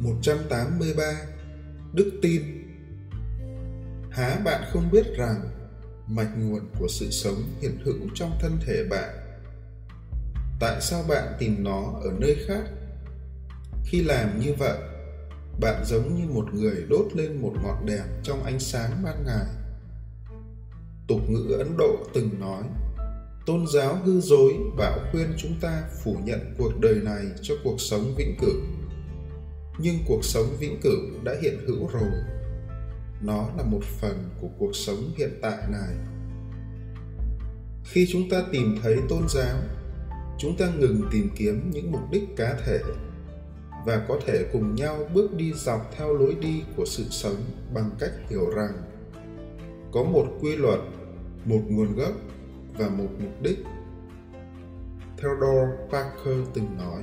183 Đức tin Há bạn không biết rằng mạch nguồn của sự sống hiện hữu trong thân thể bạn? Tại sao bạn tìm nó ở nơi khác? Khi làm như vậy, bạn giống như một người đốt lên một ngọn đèn trong ánh sáng ban ngày. Tục ngữ Ấn Độ từng nói, tôn giáo hư dối bảo khuyên chúng ta phủ nhận cuộc đời này cho cuộc sống vĩnh cửu nhưng cuộc sống vĩnh cửu đã hiện hữu rồi. Nó là một phần của cuộc sống hiện tại này. Khi chúng ta tìm thấy tôn giáo, chúng ta ngừng tìm kiếm những mục đích cá thể và có thể cùng nhau bước đi dọc theo lối đi của sự sống bằng cách hiểu rằng có một quy luật, một nguồn gốc và một mục đích. Theodore parker từng nói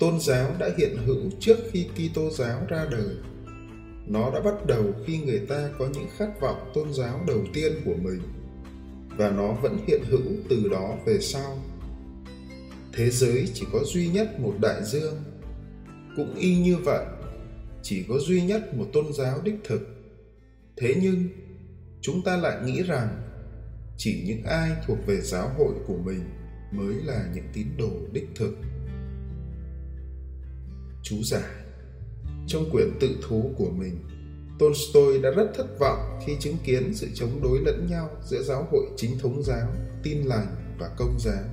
tôn giáo đã hiện hữu trước khi Kitô giáo ra đời. Nó đã bắt đầu khi người ta có những khát vọng tôn giáo đầu tiên của mình và nó vẫn hiện hữu từ đó về sau. Thế giới chỉ có duy nhất một đại dương. Cũng y như vậy, chỉ có duy nhất một tôn giáo đích thực. Thế nhưng, chúng ta lại nghĩ rằng chỉ những ai thuộc về giáo hội của mình mới là những tín đồ đích thực chú giải trong quyển tự thú của mình, tolstoy đã rất thất vọng khi chứng kiến sự chống đối lẫn nhau giữa giáo hội chính thống giáo, tin lành và công giáo.